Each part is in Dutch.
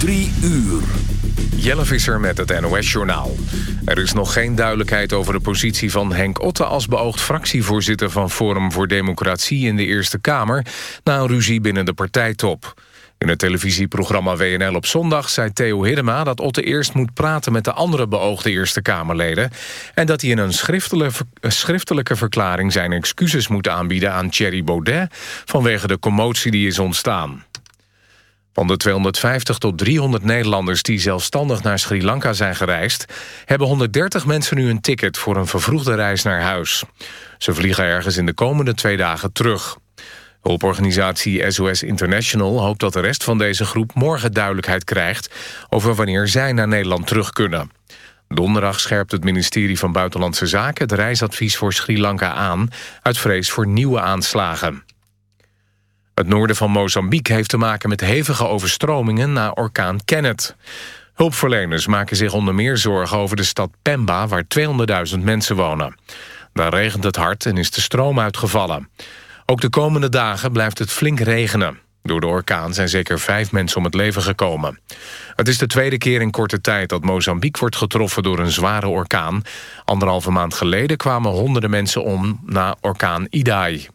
Drie uur. Jelle Visser met het NOS-journaal. Er is nog geen duidelijkheid over de positie van Henk Otte... als beoogd fractievoorzitter van Forum voor Democratie in de Eerste Kamer... na een ruzie binnen de partijtop. In het televisieprogramma WNL op zondag zei Theo Hiddema... dat Otte eerst moet praten met de andere beoogde Eerste Kamerleden... en dat hij in een schriftelijke verklaring zijn excuses moet aanbieden aan Thierry Baudet... vanwege de commotie die is ontstaan. Van de 250 tot 300 Nederlanders die zelfstandig naar Sri Lanka zijn gereisd... hebben 130 mensen nu een ticket voor een vervroegde reis naar huis. Ze vliegen ergens in de komende twee dagen terug. Hulporganisatie SOS International hoopt dat de rest van deze groep morgen duidelijkheid krijgt over wanneer zij naar Nederland terug kunnen. Donderdag scherpt het ministerie van Buitenlandse Zaken het reisadvies voor Sri Lanka aan uit vrees voor nieuwe aanslagen. Het noorden van Mozambique heeft te maken met hevige overstromingen na orkaan Kenneth. Hulpverleners maken zich onder meer zorgen over de stad Pemba waar 200.000 mensen wonen. Daar regent het hard en is de stroom uitgevallen. Ook de komende dagen blijft het flink regenen. Door de orkaan zijn zeker vijf mensen om het leven gekomen. Het is de tweede keer in korte tijd dat Mozambique wordt getroffen door een zware orkaan. Anderhalve maand geleden kwamen honderden mensen om na orkaan Idai.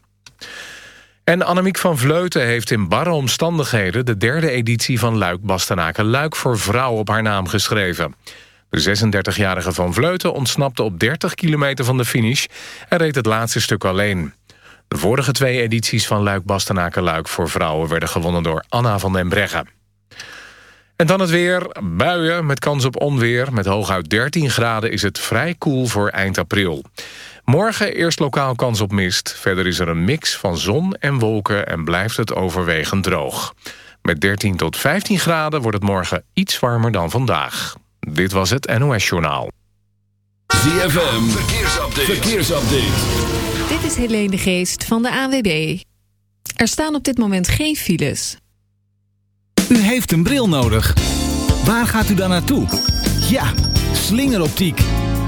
En Annemiek van Vleuten heeft in barre omstandigheden... de derde editie van Luik Bastenaken Luik voor vrouwen op haar naam geschreven. De 36-jarige van Vleuten ontsnapte op 30 kilometer van de finish... en reed het laatste stuk alleen. De vorige twee edities van Luik Bastenaken Luik voor vrouwen... werden gewonnen door Anna van den Breggen. En dan het weer. Buien met kans op onweer. Met hooguit 13 graden is het vrij koel voor eind april. Morgen eerst lokaal kans op mist. Verder is er een mix van zon en wolken en blijft het overwegend droog. Met 13 tot 15 graden wordt het morgen iets warmer dan vandaag. Dit was het NOS Journaal. ZFM, verkeersupdate. verkeersupdate. Dit is Helene de Geest van de AWB. Er staan op dit moment geen files. U heeft een bril nodig. Waar gaat u dan naartoe? Ja, slingeroptiek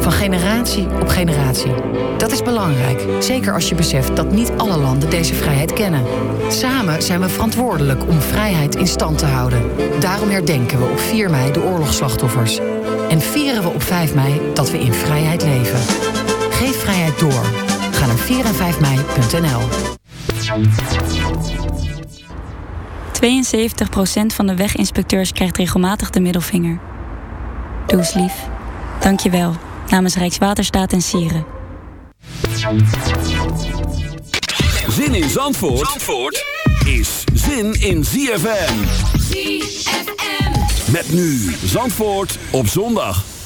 Van generatie op generatie. Dat is belangrijk, zeker als je beseft dat niet alle landen deze vrijheid kennen. Samen zijn we verantwoordelijk om vrijheid in stand te houden. Daarom herdenken we op 4 mei de oorlogsslachtoffers. En vieren we op 5 mei dat we in vrijheid leven. Geef vrijheid door. Ga naar 4 en 5 mei.nl. 72% van de weginspecteurs krijgt regelmatig de middelvinger. Doe eens lief. Dank je wel. Namens Rijkswaterstaat en Sieren. Zin in Zandvoort, Zandvoort is zin in ZFM. ZFM. Met nu Zandvoort op zondag.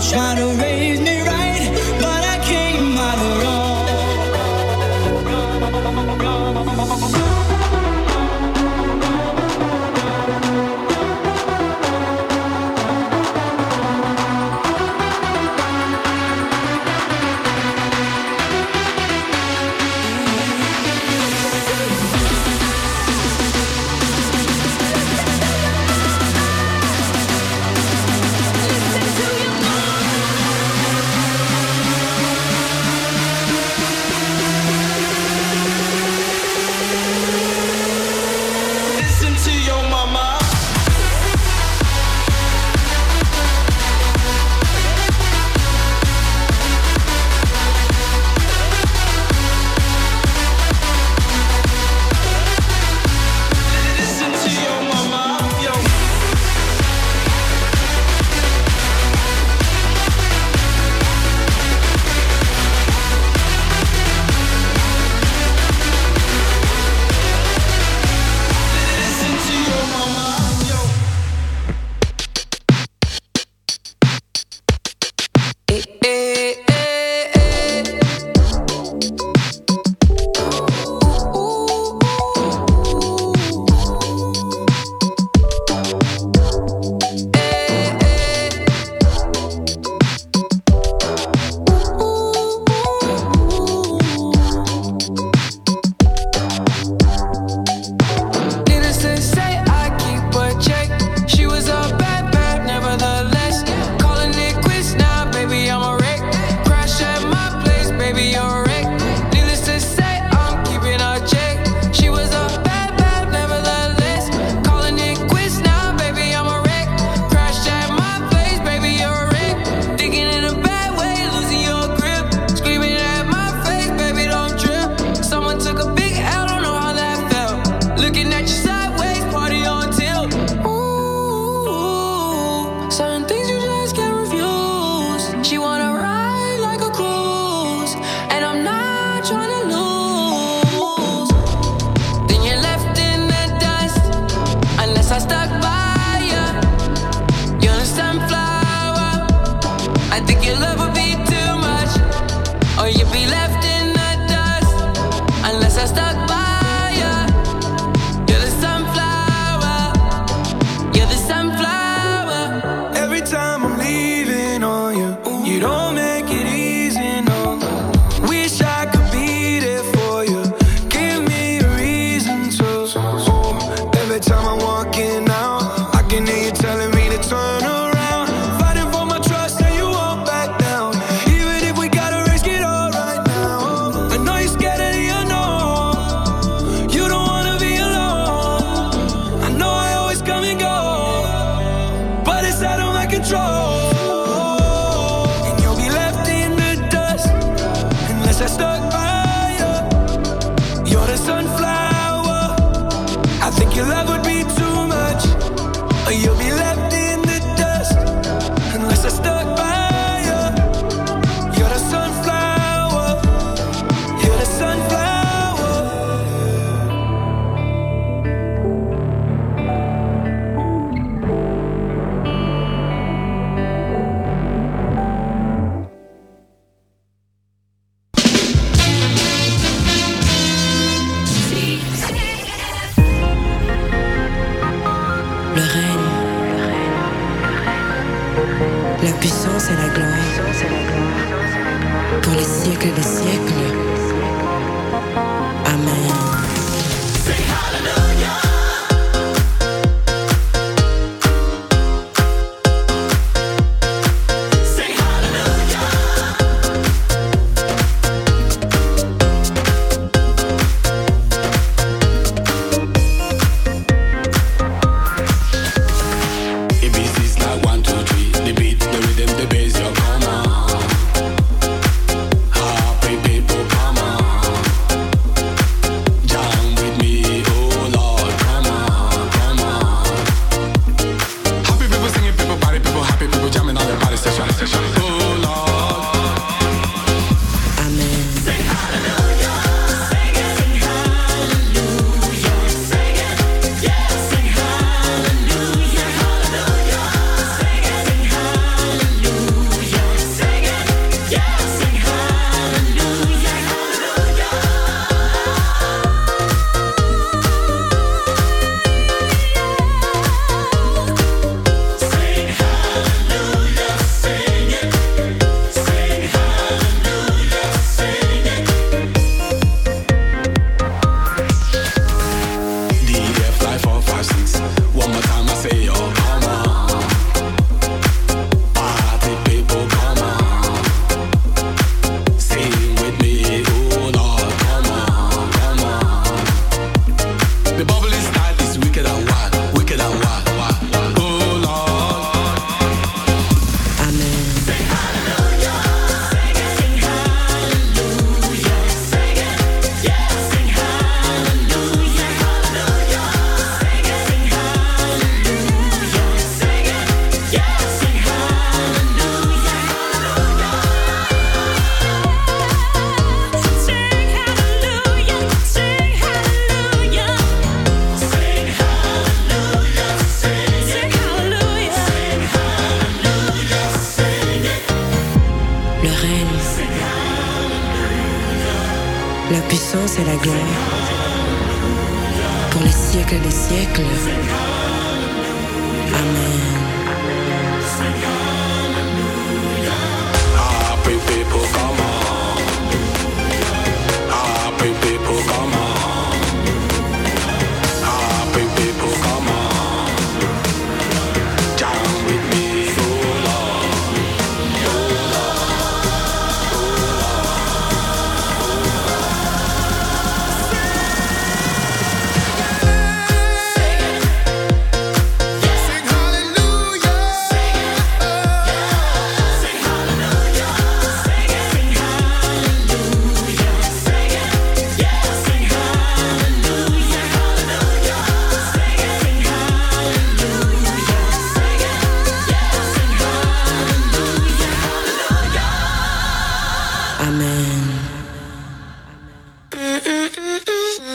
try to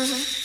Mm-hmm.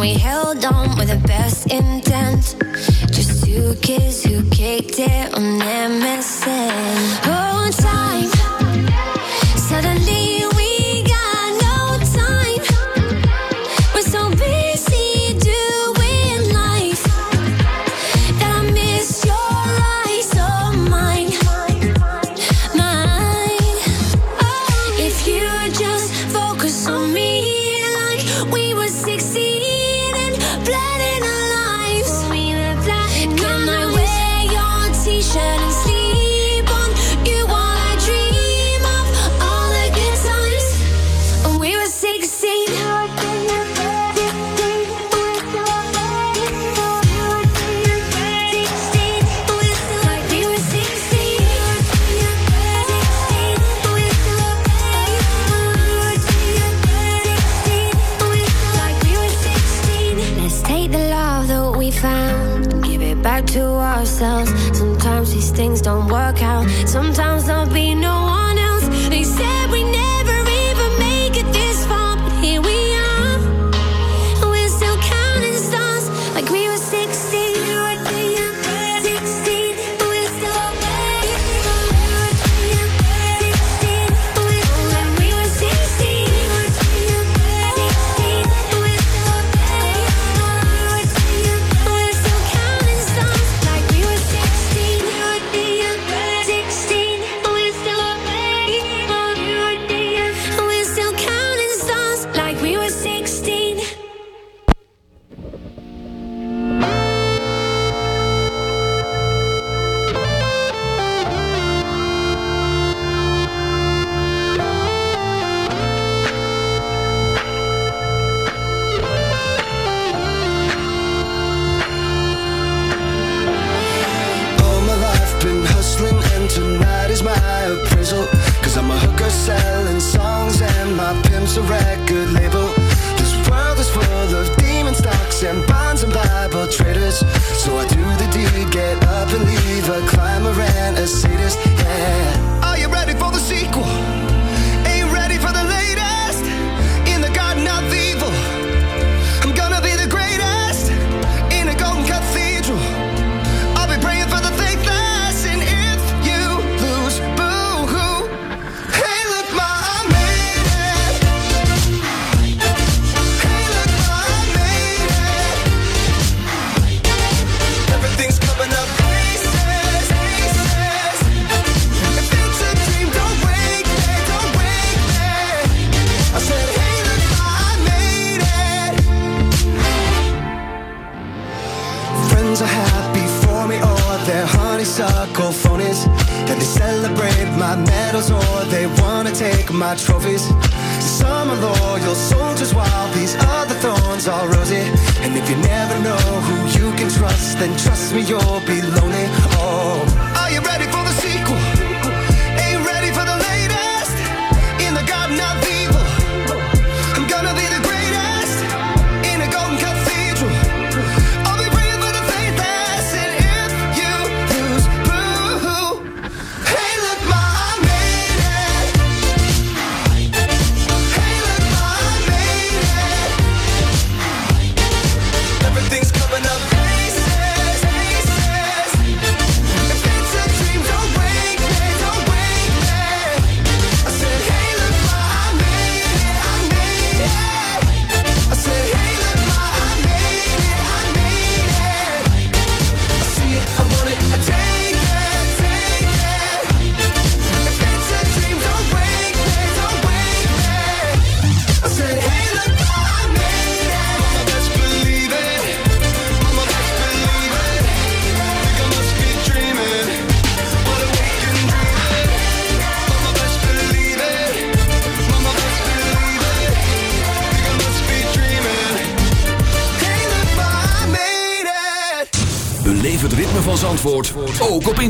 We held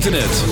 internet.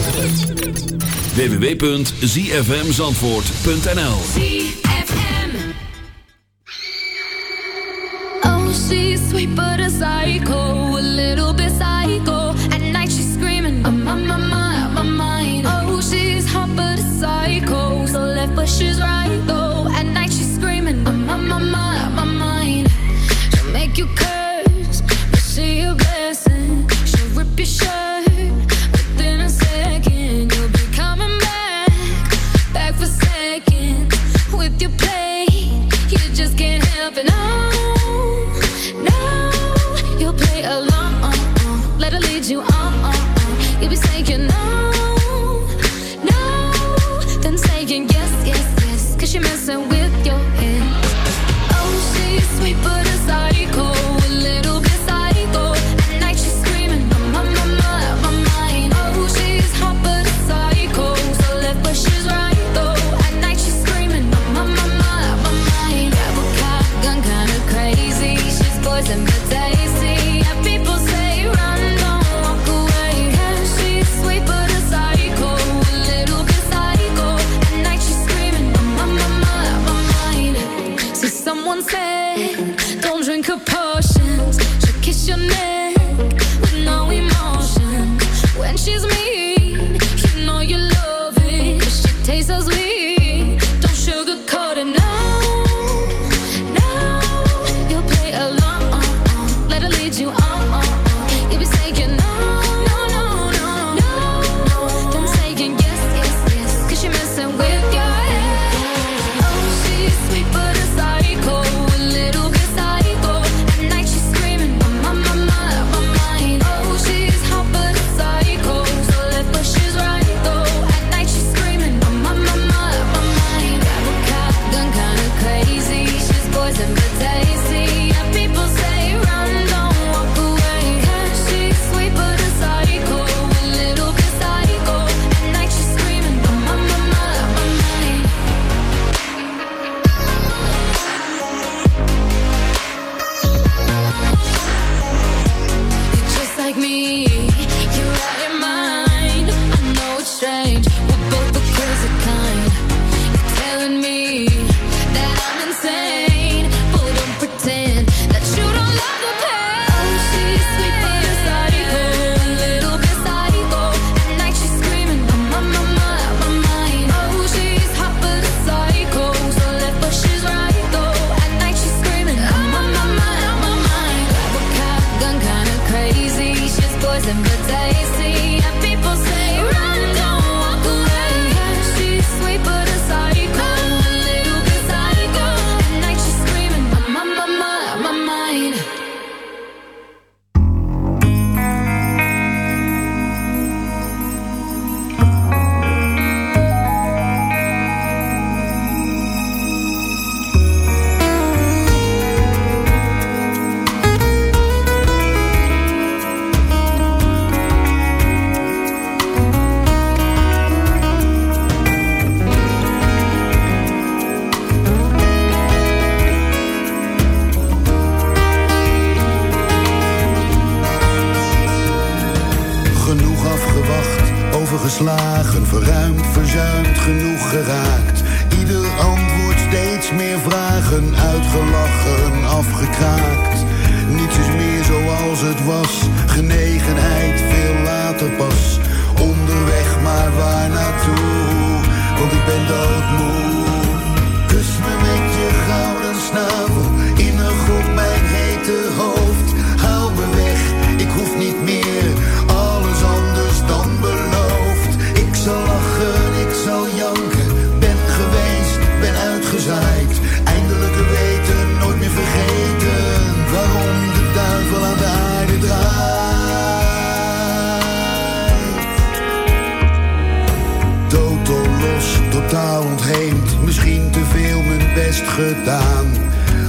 mind. We're both the crazy kind.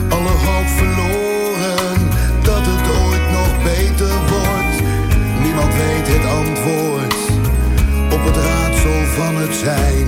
Alle hoop verloren dat het ooit nog beter wordt. Niemand weet het antwoord op het raadsel van het zijn.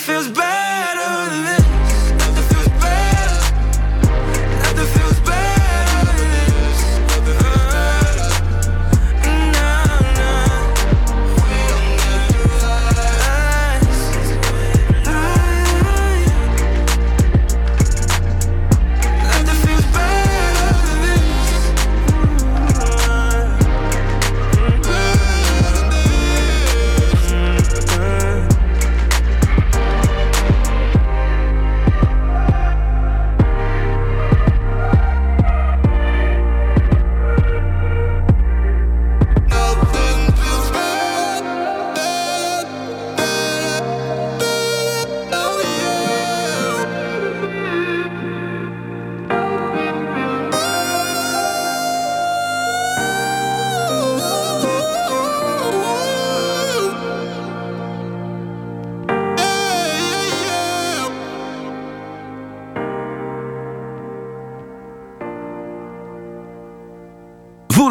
feels better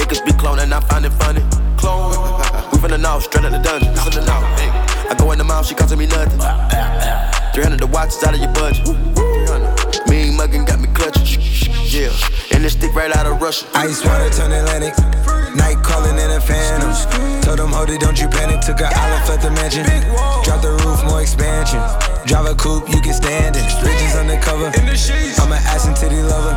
Niggas be cloning, I find it funny. Clone. We finna know, straight out the dungeon. Finna know. Hey. I go in the mouth, she costing me nothing. 300 the watch is out of your budget. Mean muggin' got me clutching. Yeah, and this stick right out of Russia. Ice water turn Atlantic. Night calling in a phantom. Told them, hold it, don't you panic. Took an island, left the mansion. Drop the roof, more expansion. Drive a coupe, you can stand it. Bridges undercover. I'm an ass and titty lover.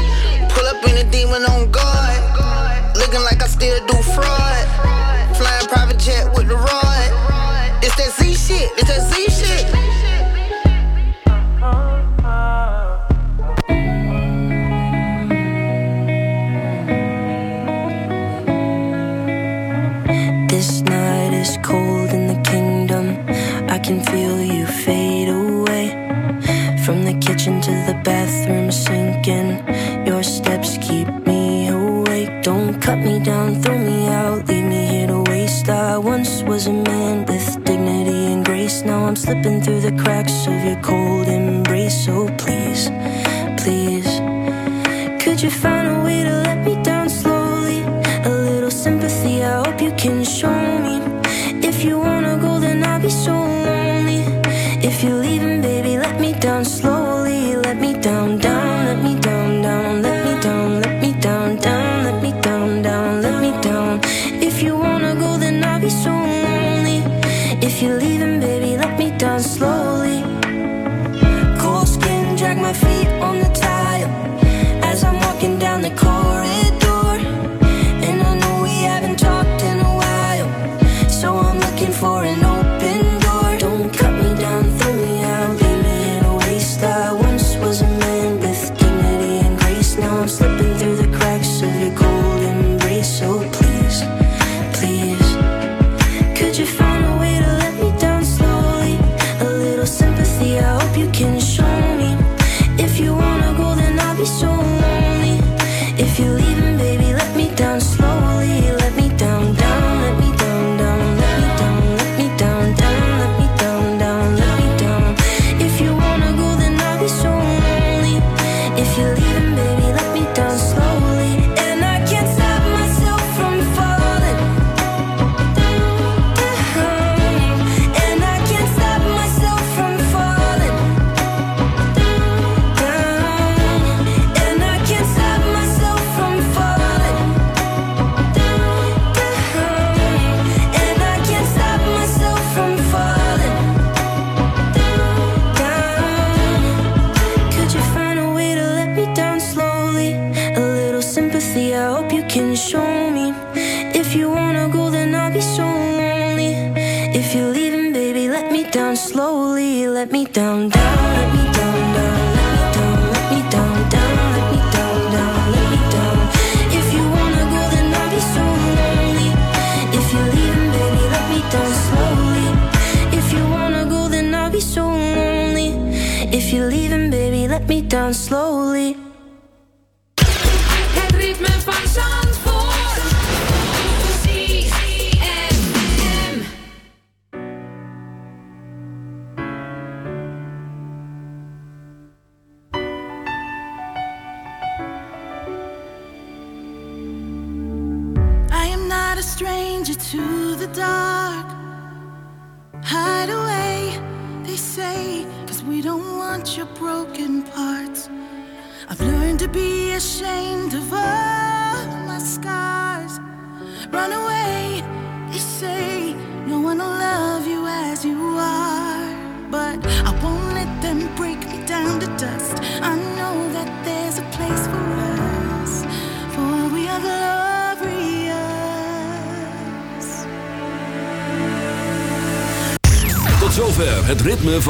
Still do fraud. Flying private jet with the rod. It's that Z shit, it's that Z shit. This night is cold in the kingdom. I can feel slipping through the cracks of your cold embrace. So